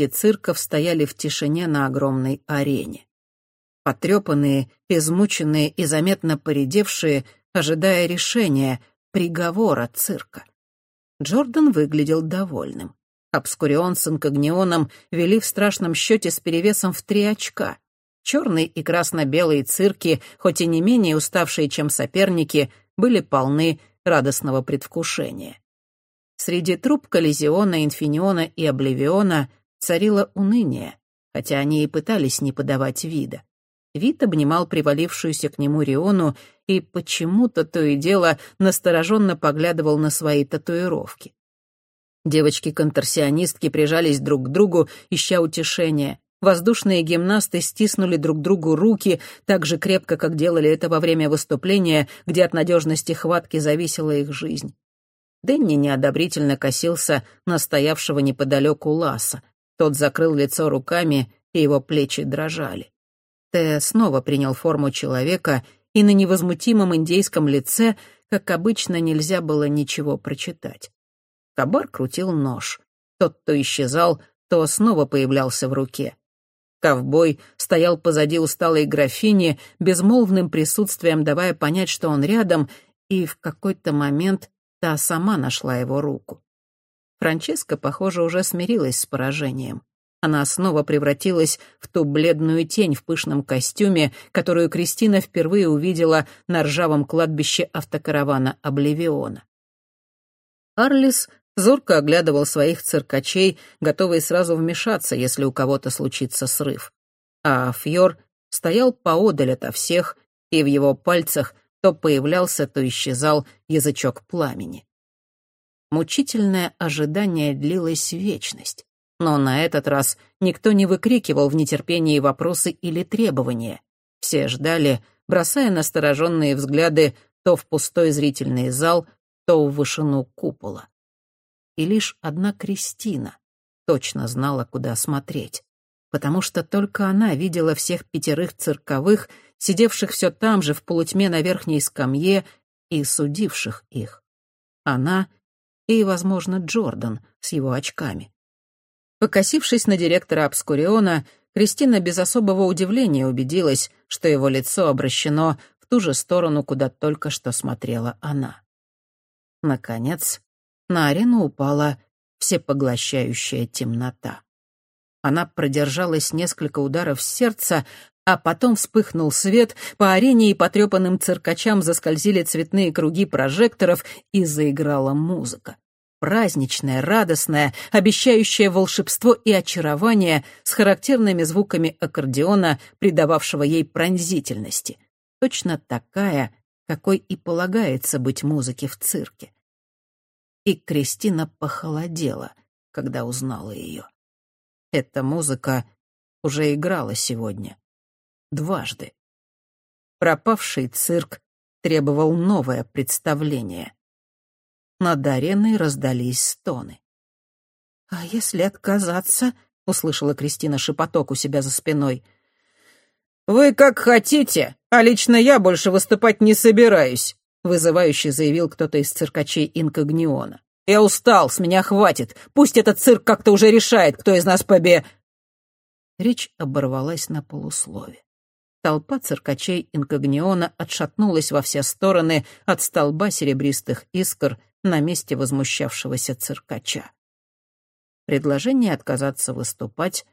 гости цирков стояли в тишине на огромной арене. Потрепанные, измученные и заметно поредевшие, ожидая решения, приговора цирка. Джордан выглядел довольным. Обскурион с инкогнионом вели в страшном счете с перевесом в три очка. Черные и красно-белые цирки, хоть и не менее уставшие, чем соперники, были полны радостного предвкушения. Среди труп Коллизиона, Инфиниона и Обливиона царило уныние, хотя они и пытались не подавать вида. Вид обнимал привалившуюся к нему Риону и почему-то то и дело настороженно поглядывал на свои татуировки. Девочки-конторсионистки прижались друг к другу, ища утешения. Воздушные гимнасты стиснули друг другу руки так же крепко, как делали это во время выступления, где от надежности хватки зависела их жизнь. Дэнни неодобрительно косился на стоявшего неподалеку Ласа. Тот закрыл лицо руками, и его плечи дрожали. Т снова принял форму человека, и на невозмутимом индейском лице, как обычно, нельзя было ничего прочитать. Кабар крутил нож. Тот то исчезал, то снова появлялся в руке. Ковбой стоял позади усталой графини, безмолвным присутствием давая понять, что он рядом, и в какой-то момент та сама нашла его руку. Франческа, похоже, уже смирилась с поражением. Она снова превратилась в ту бледную тень в пышном костюме, которую Кристина впервые увидела на ржавом кладбище автокаравана Обливиона. Арлис зорко оглядывал своих циркачей, готовый сразу вмешаться, если у кого-то случится срыв. А Фьор стоял поодаль ото всех, и в его пальцах то появлялся, то исчезал язычок пламени. Мучительное ожидание длилось вечность. Но на этот раз никто не выкрикивал в нетерпении вопросы или требования. Все ждали, бросая настороженные взгляды то в пустой зрительный зал, то в вышину купола. И лишь одна Кристина точно знала, куда смотреть, потому что только она видела всех пятерых цирковых, сидевших все там же в полутьме на верхней скамье и судивших их. Она и, возможно, Джордан с его очками. Покосившись на директора Обскуриона, Кристина без особого удивления убедилась, что его лицо обращено в ту же сторону, куда только что смотрела она. Наконец, на арену упала всепоглощающая темнота. Она продержалась несколько ударов сердца, а потом вспыхнул свет, по арене и потрепанным циркачам заскользили цветные круги прожекторов, и заиграла музыка праздничная, радостная, обещающая волшебство и очарование с характерными звуками аккордеона, придававшего ей пронзительности. Точно такая, какой и полагается быть музыке в цирке. И Кристина похолодела, когда узнала ее. Эта музыка уже играла сегодня. Дважды. Пропавший цирк требовал новое представление — над ареной раздались стоны. «А если отказаться?» — услышала Кристина шепоток у себя за спиной. «Вы как хотите, а лично я больше выступать не собираюсь», — вызывающе заявил кто-то из циркачей инкогниона. «Я устал, с меня хватит. Пусть этот цирк как-то уже решает, кто из нас побе...» Речь оборвалась на полуслове. Толпа циркачей инкогниона отшатнулась во все стороны от столба серебристых искр — на месте возмущавшегося циркача. Предложение отказаться выступать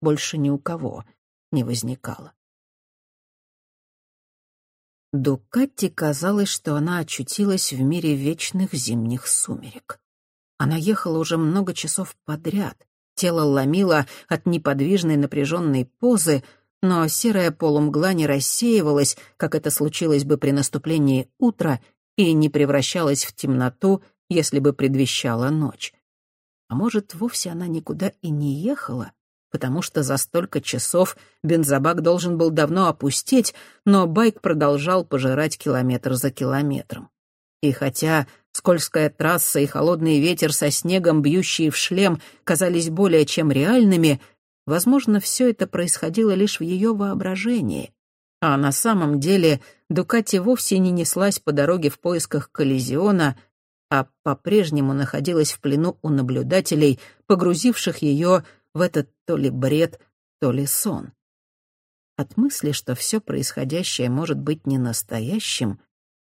больше ни у кого не возникало. Дукатти казалось, что она очутилась в мире вечных зимних сумерек. Она ехала уже много часов подряд, тело ломило от неподвижной напряженной позы, но серая полумгла не рассеивалась, как это случилось бы при наступлении утра, и не превращалась в темноту, если бы предвещала ночь. А может, вовсе она никуда и не ехала, потому что за столько часов бензобак должен был давно опустеть, но байк продолжал пожирать километр за километром. И хотя скользкая трасса и холодный ветер со снегом, бьющие в шлем, казались более чем реальными, возможно, все это происходило лишь в ее воображении. А на самом деле Дукати вовсе не неслась по дороге в поисках коллизиона, а по-прежнему находилась в плену у наблюдателей, погрузивших ее в этот то ли бред, то ли сон. От мысли, что все происходящее может быть не настоящим,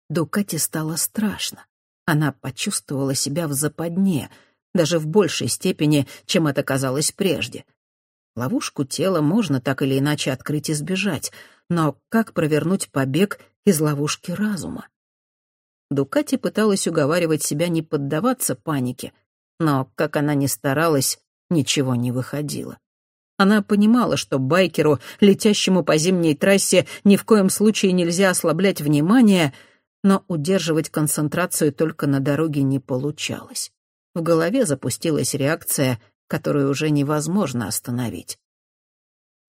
Дукате стало страшно. Она почувствовала себя в западне, даже в большей степени, чем это казалось прежде. Ловушку тела можно так или иначе открыть и сбежать, но как провернуть побег из ловушки разума? Дукати пыталась уговаривать себя не поддаваться панике, но, как она ни старалась, ничего не выходило. Она понимала, что байкеру, летящему по зимней трассе, ни в коем случае нельзя ослаблять внимание, но удерживать концентрацию только на дороге не получалось. В голове запустилась реакция, которую уже невозможно остановить.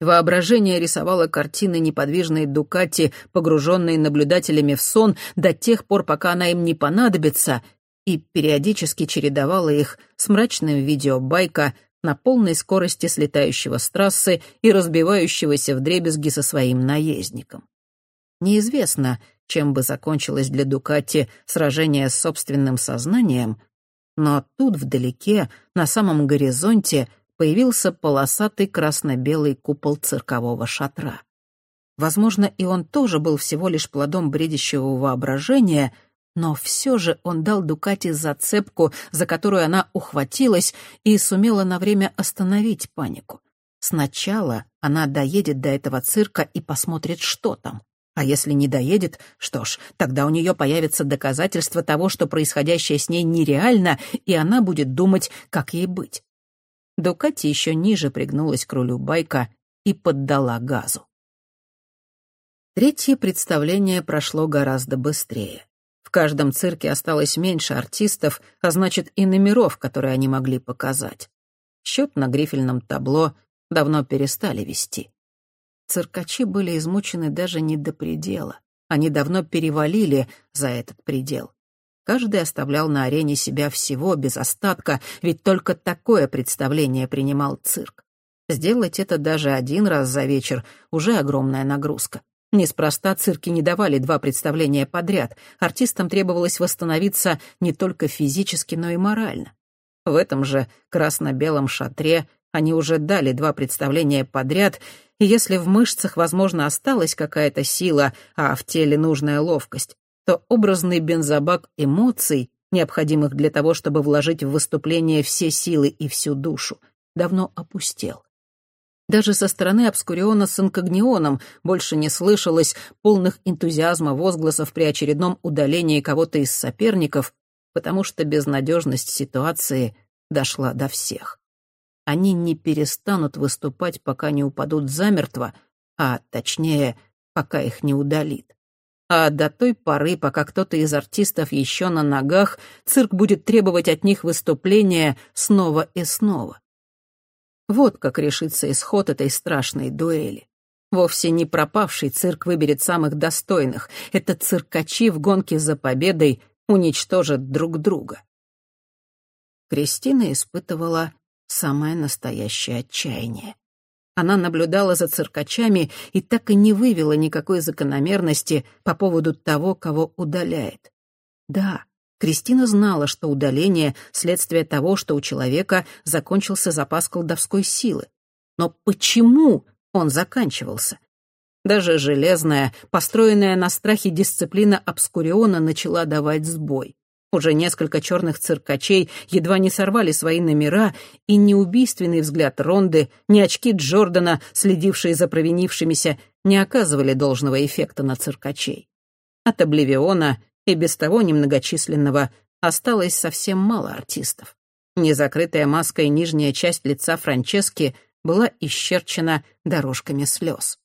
Воображение рисовало картины неподвижной Дукати, погруженной наблюдателями в сон до тех пор, пока она им не понадобится, и периодически чередовало их с мрачным видео байка на полной скорости слетающего с трассы и разбивающегося вдребезги со своим наездником. Неизвестно, чем бы закончилось для Дукати сражение с собственным сознанием, но тут вдалеке, на самом горизонте, появился полосатый красно-белый купол циркового шатра. Возможно, и он тоже был всего лишь плодом бредящего воображения, но все же он дал Дукати зацепку, за которую она ухватилась и сумела на время остановить панику. Сначала она доедет до этого цирка и посмотрит, что там. А если не доедет, что ж, тогда у нее появится доказательство того, что происходящее с ней нереально, и она будет думать, как ей быть. Дукати еще ниже пригнулась к рулю байка и поддала газу. Третье представление прошло гораздо быстрее. В каждом цирке осталось меньше артистов, а значит и номеров, которые они могли показать. Счет на грифельном табло давно перестали вести. Циркачи были измучены даже не до предела. Они давно перевалили за этот предел. Каждый оставлял на арене себя всего, без остатка, ведь только такое представление принимал цирк. Сделать это даже один раз за вечер — уже огромная нагрузка. Неспроста цирки не давали два представления подряд. Артистам требовалось восстановиться не только физически, но и морально. В этом же красно-белом шатре они уже дали два представления подряд, и если в мышцах, возможно, осталась какая-то сила, а в теле нужная ловкость, то образный бензобак эмоций, необходимых для того, чтобы вложить в выступление все силы и всю душу, давно опустел. Даже со стороны Обскуриона с инкогнионом больше не слышалось полных энтузиазма возгласов при очередном удалении кого-то из соперников, потому что безнадежность ситуации дошла до всех. Они не перестанут выступать, пока не упадут замертво, а, точнее, пока их не удалит. А до той поры, пока кто-то из артистов еще на ногах, цирк будет требовать от них выступления снова и снова. Вот как решится исход этой страшной дуэли. Вовсе не пропавший цирк выберет самых достойных. Это циркачи в гонке за победой уничтожат друг друга. Кристина испытывала самое настоящее отчаяние. Она наблюдала за циркачами и так и не вывела никакой закономерности по поводу того, кого удаляет. Да, Кристина знала, что удаление — следствие того, что у человека закончился запас колдовской силы. Но почему он заканчивался? Даже железная, построенная на страхе дисциплина Обскуриона начала давать сбой. Уже несколько черных циркачей едва не сорвали свои номера, и ни убийственный взгляд Ронды, ни очки Джордана, следившие за провинившимися, не оказывали должного эффекта на циркачей. От Обливиона и без того немногочисленного осталось совсем мало артистов. Незакрытая маской нижняя часть лица Франчески была исчерчена дорожками слез.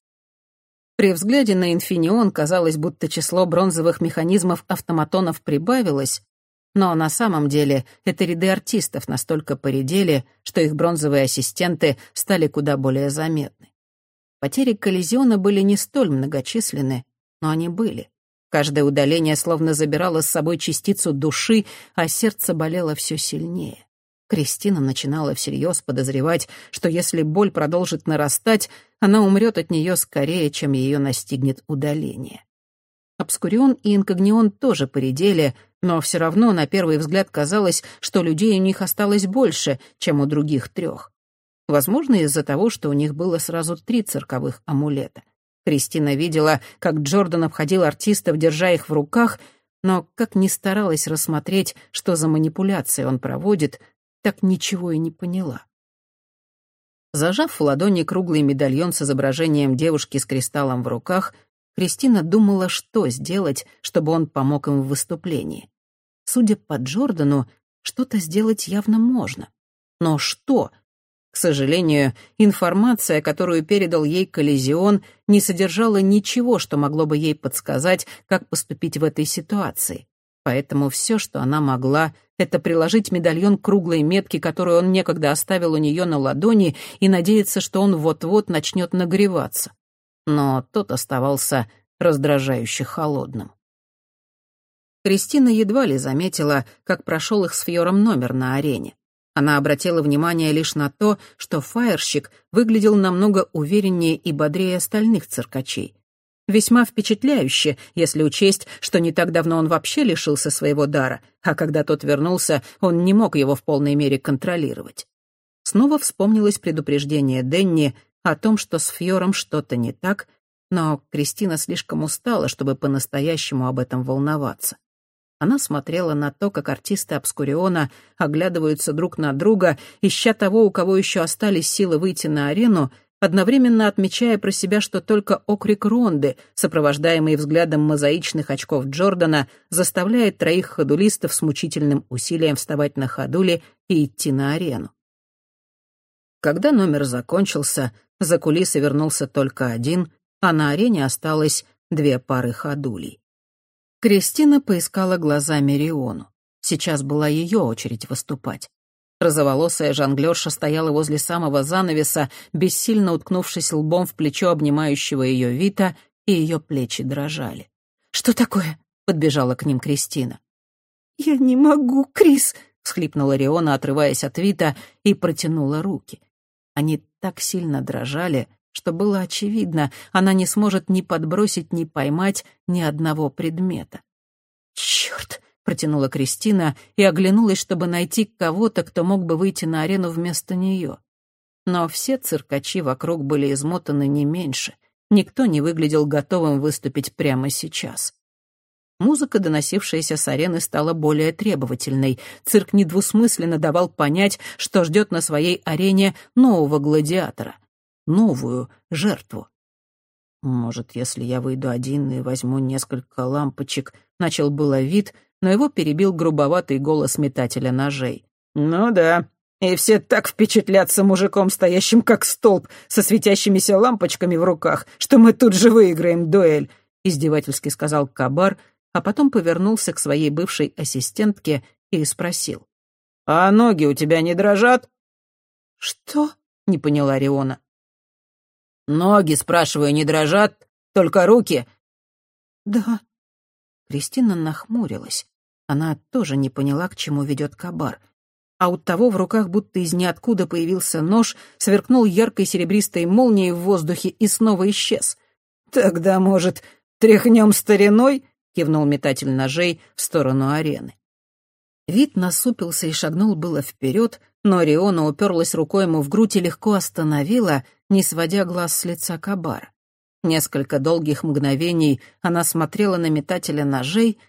При взгляде на инфинион казалось, будто число бронзовых механизмов автоматонов прибавилось, но на самом деле это ряды артистов настолько поредели, что их бронзовые ассистенты стали куда более заметны. Потери коллизиона были не столь многочисленны, но они были. Каждое удаление словно забирало с собой частицу души, а сердце болело все сильнее. Кристина начинала всерьез подозревать, что если боль продолжит нарастать, она умрет от нее скорее, чем ее настигнет удаление. Обскурион и инкогнион тоже поредели, но все равно на первый взгляд казалось, что людей у них осталось больше, чем у других трех. Возможно, из-за того, что у них было сразу три цирковых амулета. Кристина видела, как Джордан обходил артистов, держа их в руках, но как ни старалась рассмотреть, что за манипуляции он проводит, так ничего и не поняла. Зажав в ладони круглый медальон с изображением девушки с кристаллом в руках, Кристина думала, что сделать, чтобы он помог им в выступлении. Судя по Джордану, что-то сделать явно можно. Но что? К сожалению, информация, которую передал ей Коллизион, не содержала ничего, что могло бы ей подсказать, как поступить в этой ситуации. Поэтому все, что она могла, это приложить медальон круглой метке, которую он некогда оставил у нее на ладони, и надеяться, что он вот-вот начнет нагреваться. Но тот оставался раздражающе холодным. Кристина едва ли заметила, как прошел их с Фьором номер на арене. Она обратила внимание лишь на то, что фаерщик выглядел намного увереннее и бодрее остальных циркачей. Весьма впечатляюще, если учесть, что не так давно он вообще лишился своего дара, а когда тот вернулся, он не мог его в полной мере контролировать. Снова вспомнилось предупреждение Денни о том, что с Фьором что-то не так, но Кристина слишком устала, чтобы по-настоящему об этом волноваться. Она смотрела на то, как артисты Обскуриона оглядываются друг на друга, ища того, у кого еще остались силы выйти на арену, одновременно отмечая про себя, что только окрик Ронды, сопровождаемый взглядом мозаичных очков Джордана, заставляет троих ходулистов с мучительным усилием вставать на ходули и идти на арену. Когда номер закончился, за кулисы вернулся только один, а на арене осталось две пары ходулей. Кристина поискала глазами Риону. Сейчас была ее очередь выступать. Розоволосая жонглерша стояла возле самого занавеса, бессильно уткнувшись лбом в плечо обнимающего ее Вита, и ее плечи дрожали. «Что такое?» — подбежала к ним Кристина. «Я не могу, Крис!» — всхлипнула Риона, отрываясь от Вита, и протянула руки. Они так сильно дрожали, что было очевидно, она не сможет ни подбросить, ни поймать ни одного предмета. «Черт!» — протянула Кристина и оглянулась, чтобы найти кого-то, кто мог бы выйти на арену вместо нее. Но все циркачи вокруг были измотаны не меньше. Никто не выглядел готовым выступить прямо сейчас. Музыка, доносившаяся с арены, стала более требовательной. Цирк недвусмысленно давал понять, что ждет на своей арене нового гладиатора — новую жертву. Может, если я выйду один и возьму несколько лампочек, начал было вид, но его перебил грубоватый голос метателя ножей. «Ну да, и все так впечатлятся мужиком, стоящим как столб, со светящимися лампочками в руках, что мы тут же выиграем дуэль», — издевательски сказал Кабар, а потом повернулся к своей бывшей ассистентке и спросил. «А ноги у тебя не дрожат?» «Что?» — не поняла Риона. «Ноги, спрашиваю, не дрожат? Только руки?» «Да». Кристина нахмурилась. Она тоже не поняла, к чему ведет кабар. А у того в руках будто из ниоткуда появился нож, сверкнул яркой серебристой молнией в воздухе и снова исчез. «Тогда, может, тряхнем стариной?» — кивнул метатель ножей в сторону арены. Вид насупился и шагнул было вперед, но Риона уперлась рукой ему в грудь и легко остановила, не сводя глаз с лица Кабара. Несколько долгих мгновений она смотрела на метателя ножей,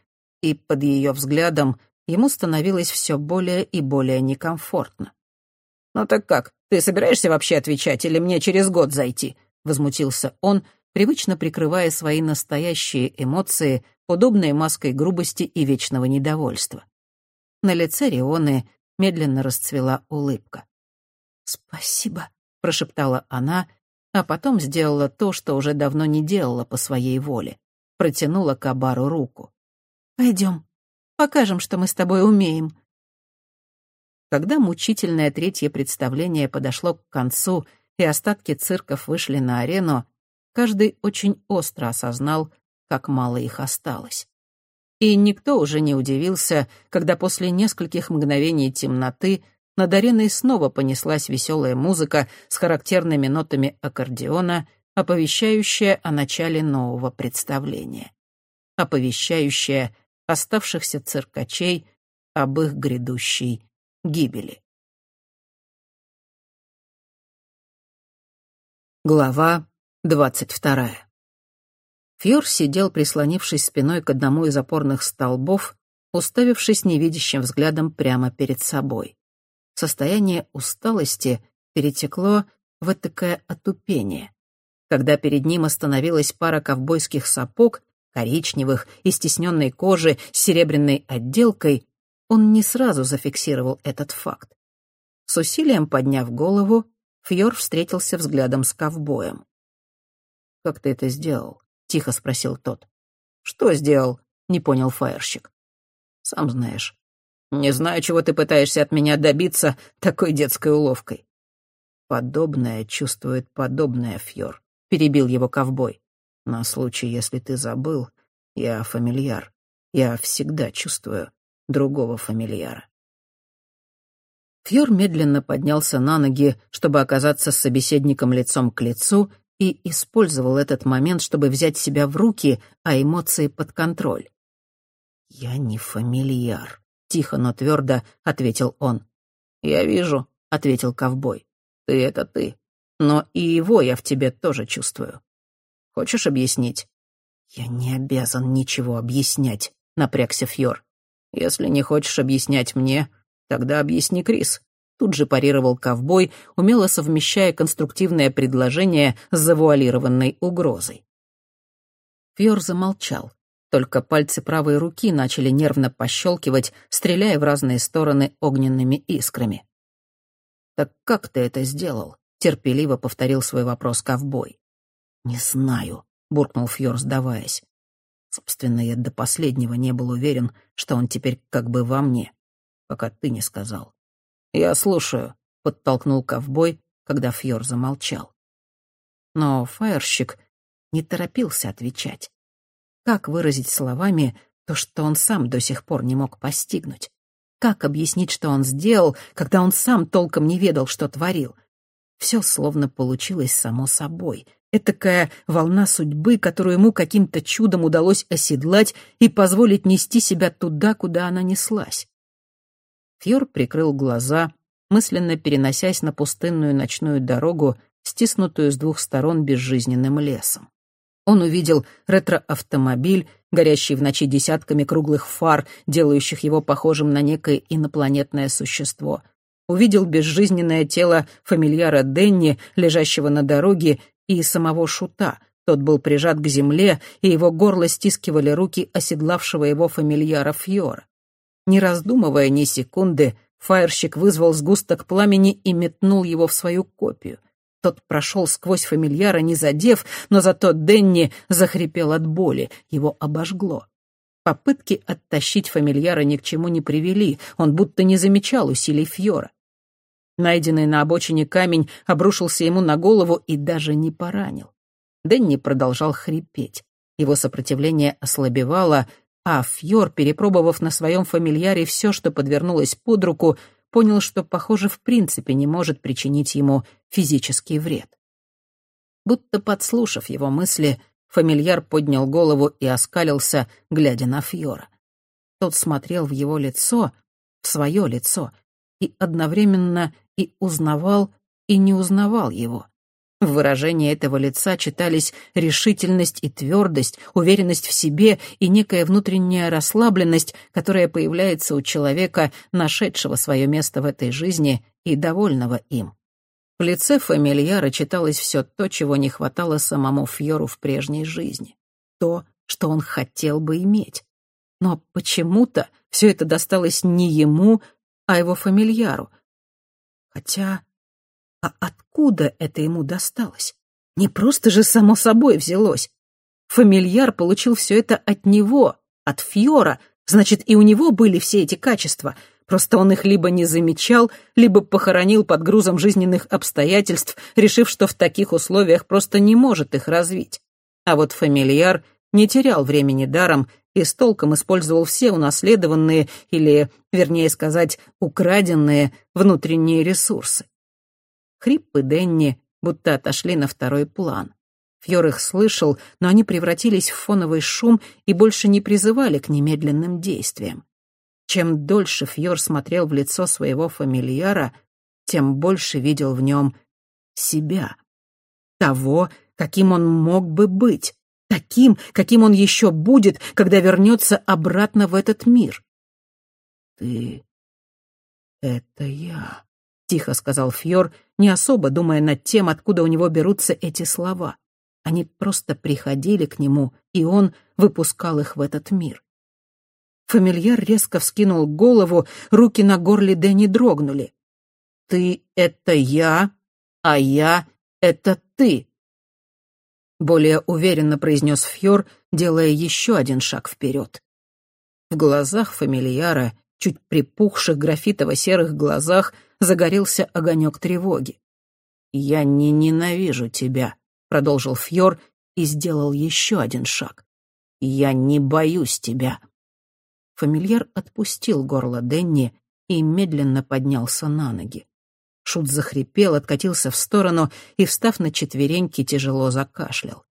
и под ее взглядом ему становилось все более и более некомфортно. «Ну так как, ты собираешься вообще отвечать или мне через год зайти?» — возмутился он, привычно прикрывая свои настоящие эмоции удобной маской грубости и вечного недовольства. На лице Рионы медленно расцвела улыбка. «Спасибо», — прошептала она, а потом сделала то, что уже давно не делала по своей воле. Протянула Кабару руку. «Пойдем, покажем, что мы с тобой умеем». Когда мучительное третье представление подошло к концу и остатки цирков вышли на арену, каждый очень остро осознал, как мало их осталось. И никто уже не удивился, когда после нескольких мгновений темноты над ареной снова понеслась веселая музыка с характерными нотами аккордеона, оповещающая о начале нового представления. Оповещающая оставшихся циркачей об их грядущей гибели. Глава двадцать вторая. Фьор сидел, прислонившись спиной к одному из опорных столбов, уставившись невидящим взглядом прямо перед собой. Состояние усталости перетекло в этакое отупение. Когда перед ним остановилась пара ковбойских сапог, коричневых, из стесненной кожи, с серебряной отделкой, он не сразу зафиксировал этот факт. С усилием подняв голову, Фьор встретился взглядом с ковбоем. «Как ты это сделал?» — тихо спросил тот. «Что сделал?» — не понял фаерщик. «Сам знаешь. Не знаю, чего ты пытаешься от меня добиться такой детской уловкой». «Подобное чувствует подобное, Фьор», — перебил его ковбой. «На случай, если ты забыл, я фамильяр. Я всегда чувствую другого фамильяра». Фьор медленно поднялся на ноги, чтобы оказаться с собеседником лицом к лицу, и использовал этот момент, чтобы взять себя в руки, а эмоции под контроль. «Я не фамильяр», — тихо, но твердо ответил он. «Я вижу», — ответил ковбой. «Ты — это ты. Но и его я в тебе тоже чувствую. Хочешь объяснить?» «Я не обязан ничего объяснять», — напрягся Фьор. «Если не хочешь объяснять мне, «Тогда объясни, Крис». Тут же парировал ковбой, умело совмещая конструктивное предложение с завуалированной угрозой. Фьор замолчал. Только пальцы правой руки начали нервно пощелкивать, стреляя в разные стороны огненными искрами. «Так как ты это сделал?» — терпеливо повторил свой вопрос ковбой. «Не знаю», — буркнул Фьор, сдаваясь. Собственно, я до последнего не был уверен, что он теперь как бы во мне пока ты не сказал. «Я слушаю», — подтолкнул ковбой, когда Фьор замолчал. Но фаерщик не торопился отвечать. Как выразить словами то, что он сам до сих пор не мог постигнуть? Как объяснить, что он сделал, когда он сам толком не ведал, что творил? Все словно получилось само собой. Этакая волна судьбы, которую ему каким-то чудом удалось оседлать и позволить нести себя туда, куда она неслась. Фьор прикрыл глаза, мысленно переносясь на пустынную ночную дорогу, стиснутую с двух сторон безжизненным лесом. Он увидел ретроавтомобиль, горящий в ночи десятками круглых фар, делающих его похожим на некое инопланетное существо. Увидел безжизненное тело фамильяра Денни, лежащего на дороге, и самого Шута. Тот был прижат к земле, и его горло стискивали руки оседлавшего его фамильяра Фьора. Не раздумывая ни секунды, фаерщик вызвал сгусток пламени и метнул его в свою копию. Тот прошел сквозь фамильяра, не задев, но зато Денни захрипел от боли, его обожгло. Попытки оттащить фамильяра ни к чему не привели, он будто не замечал усилий Фьора. Найденный на обочине камень обрушился ему на голову и даже не поранил. Денни продолжал хрипеть. Его сопротивление ослабевало, а Фьор, перепробовав на своем фамильяре все, что подвернулось под руку, понял, что, похоже, в принципе не может причинить ему физический вред. Будто подслушав его мысли, фамильяр поднял голову и оскалился, глядя на Фьора. Тот смотрел в его лицо, в свое лицо, и одновременно и узнавал, и не узнавал его. В выражении этого лица читались решительность и твердость, уверенность в себе и некая внутренняя расслабленность, которая появляется у человека, нашедшего свое место в этой жизни и довольного им. В лице фамильяра читалось все то, чего не хватало самому Фьору в прежней жизни. То, что он хотел бы иметь. Но почему-то все это досталось не ему, а его фамильяру. Хотя а откуда это ему досталось? Не просто же само собой взялось. Фамильяр получил все это от него, от Фьора, значит, и у него были все эти качества. Просто он их либо не замечал, либо похоронил под грузом жизненных обстоятельств, решив, что в таких условиях просто не может их развить. А вот фамильяр не терял времени даром и с толком использовал все унаследованные или, вернее сказать, украденные внутренние ресурсы. Хриппы Денни будто отошли на второй план. Фьор их слышал, но они превратились в фоновый шум и больше не призывали к немедленным действиям. Чем дольше Фьор смотрел в лицо своего фамильяра, тем больше видел в нем себя. того, каким он мог бы быть, таким, каким он еще будет, когда вернется обратно в этот мир. «Ты — это я», — тихо сказал Фьор, не особо думая над тем, откуда у него берутся эти слова. Они просто приходили к нему, и он выпускал их в этот мир. Фамильяр резко вскинул голову, руки на горле Дэнни дрогнули. «Ты — это я, а я — это ты», — более уверенно произнес Фьор, делая еще один шаг вперед. В глазах фамильяра, чуть припухших графитово-серых глазах, загорелся огонек тревоги. «Я не ненавижу тебя», — продолжил Фьор и сделал еще один шаг. «Я не боюсь тебя». Фамильяр отпустил горло Денни и медленно поднялся на ноги. Шут захрипел, откатился в сторону и, встав на четвереньки, тяжело закашлял.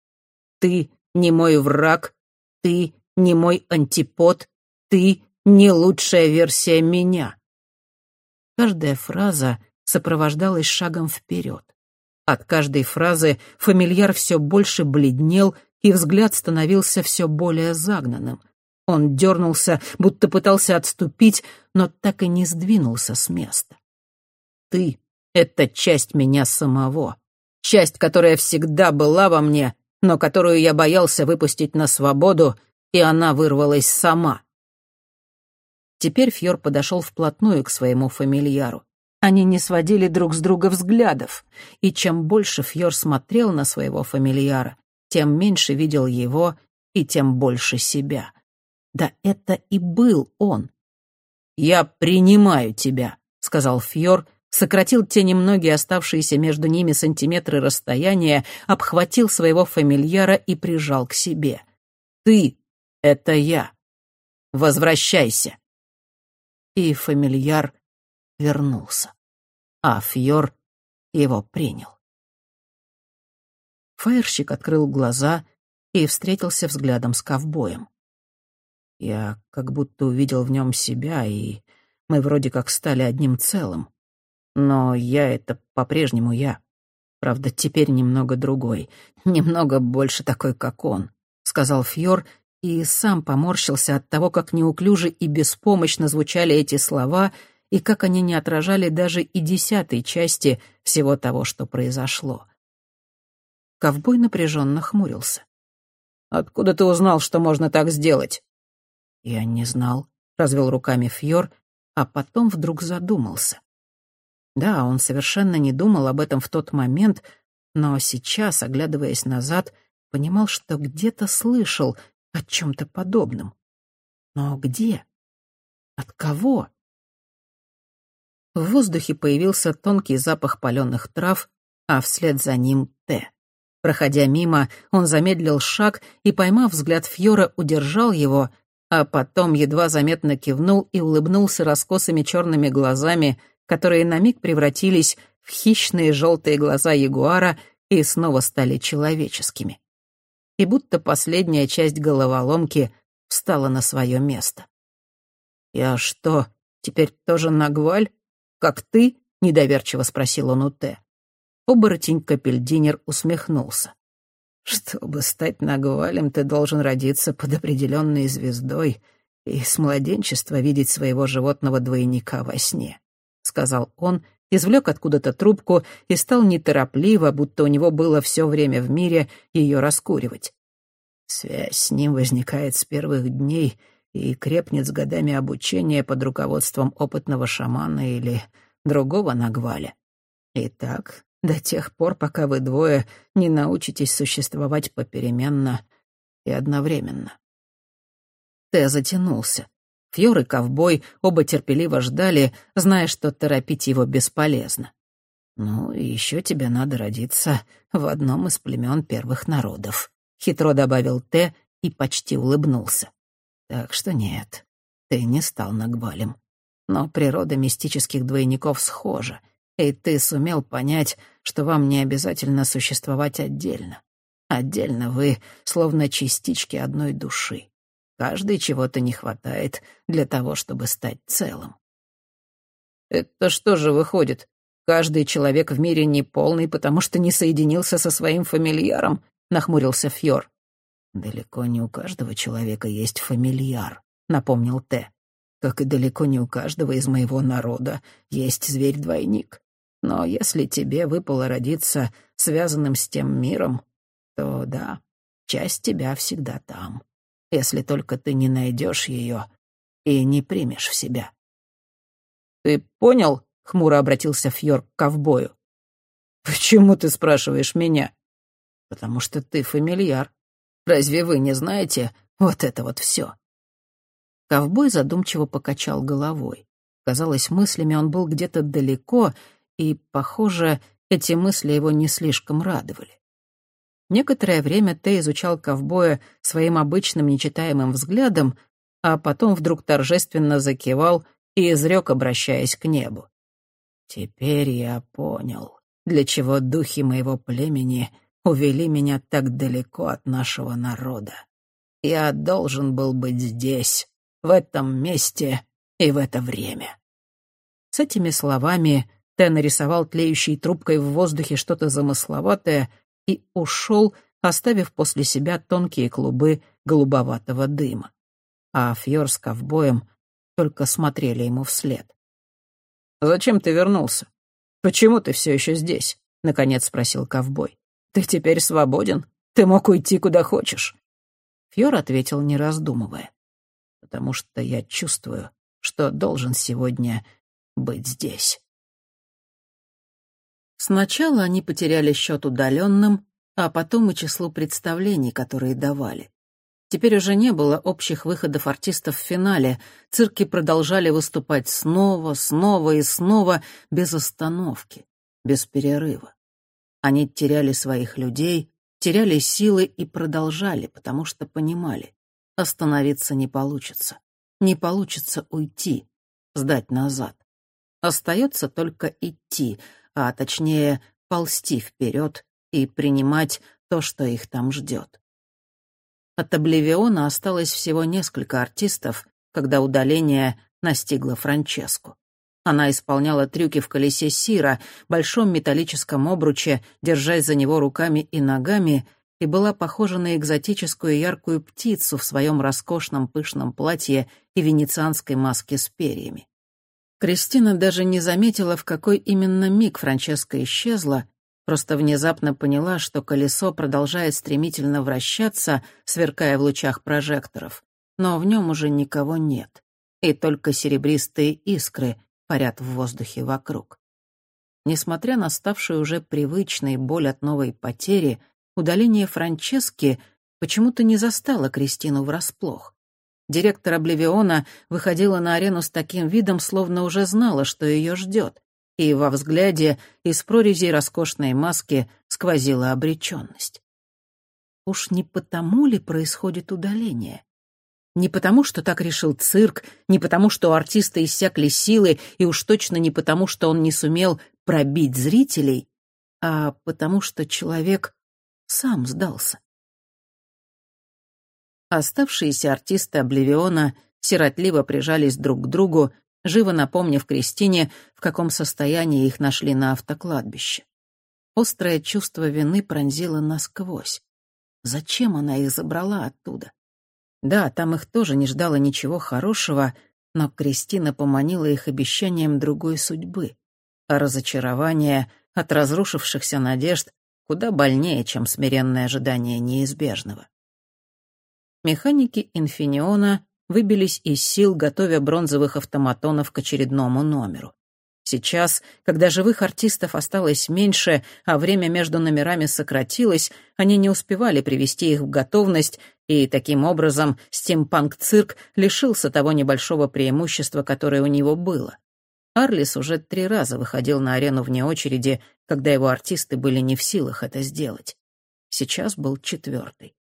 «Ты не мой враг, ты не мой антипод, ты не лучшая версия меня». Каждая фраза сопровождалась шагом вперед. От каждой фразы фамильяр все больше бледнел, и взгляд становился все более загнанным. Он дернулся, будто пытался отступить, но так и не сдвинулся с места. «Ты — это часть меня самого. Часть, которая всегда была во мне, но которую я боялся выпустить на свободу, и она вырвалась сама». Теперь Фьор подошел вплотную к своему фамильяру. Они не сводили друг с друга взглядов, и чем больше Фьор смотрел на своего фамильяра, тем меньше видел его и тем больше себя. Да это и был он. «Я принимаю тебя», — сказал Фьор, сократил те немногие оставшиеся между ними сантиметры расстояния, обхватил своего фамильяра и прижал к себе. «Ты — это я. Возвращайся». И фамильяр вернулся, а Фьор его принял. Фаерщик открыл глаза и встретился взглядом с ковбоем. Я как будто увидел в нем себя, и мы вроде как стали одним целым. Но я — это по-прежнему я. Правда, теперь немного другой, немного больше такой, как он, — сказал Фьор, и сам поморщился от того, как неуклюже и беспомощно звучали эти слова, и как они не отражали даже и десятой части всего того, что произошло. Ковбой напряженно хмурился. «Откуда ты узнал, что можно так сделать?» «Я не знал», — развел руками Фьор, а потом вдруг задумался. Да, он совершенно не думал об этом в тот момент, но сейчас, оглядываясь назад, понимал, что где-то слышал о чем-то подобном. Но где? От кого? В воздухе появился тонкий запах паленых трав, а вслед за ним — Т. Проходя мимо, он замедлил шаг и, поймав взгляд Фьора, удержал его, а потом едва заметно кивнул и улыбнулся раскосыми черными глазами, которые на миг превратились в хищные желтые глаза ягуара и снова стали человеческими. И будто последняя часть головоломки встала на свое место. «Я что, теперь тоже нагваль? Как ты?» — недоверчиво спросил он у Т. Оборотень Капельдинер усмехнулся. Чтобы стать Нагвалем, ты должен родиться под определенной звездой и с младенчества видеть своего животного двойника во сне», — сказал он, извлек откуда-то трубку и стал неторопливо, будто у него было все время в мире, ее раскуривать. Связь с ним возникает с первых дней и крепнет с годами обучения под руководством опытного шамана или другого Нагваля. Итак, до тех пор, пока вы двое не научитесь существовать попеременно и одновременно. Т затянулся. Фьор и ковбой оба терпеливо ждали, зная, что торопить его бесполезно. «Ну, еще тебе надо родиться в одном из племен первых народов», — хитро добавил Т и почти улыбнулся. «Так что нет, ты не стал Нагвалем. Но природа мистических двойников схожа — и ты сумел понять, что вам не обязательно существовать отдельно. Отдельно вы словно частички одной души. Каждой чего-то не хватает для того, чтобы стать целым. Это что же выходит? Каждый человек в мире неполный, потому что не соединился со своим фамильяром, нахмурился Фьор. Далеко не у каждого человека есть фамильяр, напомнил Т. Как и далеко не у каждого из моего народа есть зверь-двойник. Но если тебе выпало родиться связанным с тем миром, то да, часть тебя всегда там, если только ты не найдешь ее и не примешь в себя. «Ты понял?» — хмуро обратился Фьор к ковбою. «Почему ты спрашиваешь меня?» «Потому что ты фамильяр. Разве вы не знаете вот это вот все?» Ковбой задумчиво покачал головой. Казалось, мыслями он был где-то далеко, и, похоже, эти мысли его не слишком радовали. Некоторое время Тэ изучал ковбоя своим обычным нечитаемым взглядом, а потом вдруг торжественно закивал и изрек, обращаясь к небу. «Теперь я понял, для чего духи моего племени увели меня так далеко от нашего народа. Я должен был быть здесь, в этом месте и в это время». С этими словами Тэ нарисовал тлеющей трубкой в воздухе что-то замысловатое и ушел, оставив после себя тонкие клубы голубоватого дыма. А Фьор с ковбоем только смотрели ему вслед. «Зачем ты вернулся? Почему ты все еще здесь?» — наконец спросил ковбой. «Ты теперь свободен? Ты мог уйти куда хочешь». Фьор ответил, не раздумывая. «Потому что я чувствую, что должен сегодня быть здесь». Сначала они потеряли счет удаленным, а потом и числу представлений, которые давали. Теперь уже не было общих выходов артистов в финале. Цирки продолжали выступать снова, снова и снова, без остановки, без перерыва. Они теряли своих людей, теряли силы и продолжали, потому что понимали, остановиться не получится. Не получится уйти, сдать назад. Остается только идти, а точнее ползти вперед и принимать то, что их там ждет. От Обливиона осталось всего несколько артистов, когда удаление настигло Франческу. Она исполняла трюки в колесе Сира, большом металлическом обруче, держась за него руками и ногами, и была похожа на экзотическую яркую птицу в своем роскошном пышном платье и венецианской маске с перьями. Кристина даже не заметила, в какой именно миг Франческа исчезла, просто внезапно поняла, что колесо продолжает стремительно вращаться, сверкая в лучах прожекторов, но в нем уже никого нет, и только серебристые искры парят в воздухе вокруг. Несмотря на ставшую уже привычной боль от новой потери, удаление Франчески почему-то не застало Кристину врасплох. Директор Обливиона выходила на арену с таким видом, словно уже знала, что ее ждет, и во взгляде из прорезей роскошной маски сквозила обреченность. Уж не потому ли происходит удаление? Не потому, что так решил цирк, не потому, что у артиста иссякли силы, и уж точно не потому, что он не сумел пробить зрителей, а потому что человек сам сдался. Оставшиеся артисты Обливиона сиротливо прижались друг к другу, живо напомнив Кристине, в каком состоянии их нашли на автокладбище. Острое чувство вины пронзило насквозь. Зачем она их забрала оттуда? Да, там их тоже не ждало ничего хорошего, но Кристина поманила их обещанием другой судьбы, а разочарование от разрушившихся надежд куда больнее, чем смиренное ожидание неизбежного механики «Инфиниона» выбились из сил, готовя бронзовых автоматонов к очередному номеру. Сейчас, когда живых артистов осталось меньше, а время между номерами сократилось, они не успевали привести их в готовность, и таким образом стимпанк-цирк лишился того небольшого преимущества, которое у него было. Арлис уже три раза выходил на арену вне очереди, когда его артисты были не в силах это сделать. Сейчас был четвертый.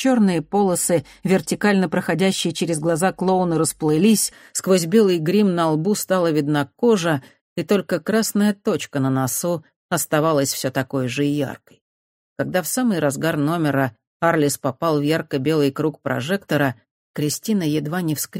Черные полосы, вертикально проходящие через глаза клоуна, расплылись, сквозь белый грим на лбу стала видна кожа, и только красная точка на носу оставалась все такой же яркой. Когда в самый разгар номера Арлис попал в ярко-белый круг прожектора, Кристина едва не вскрикнула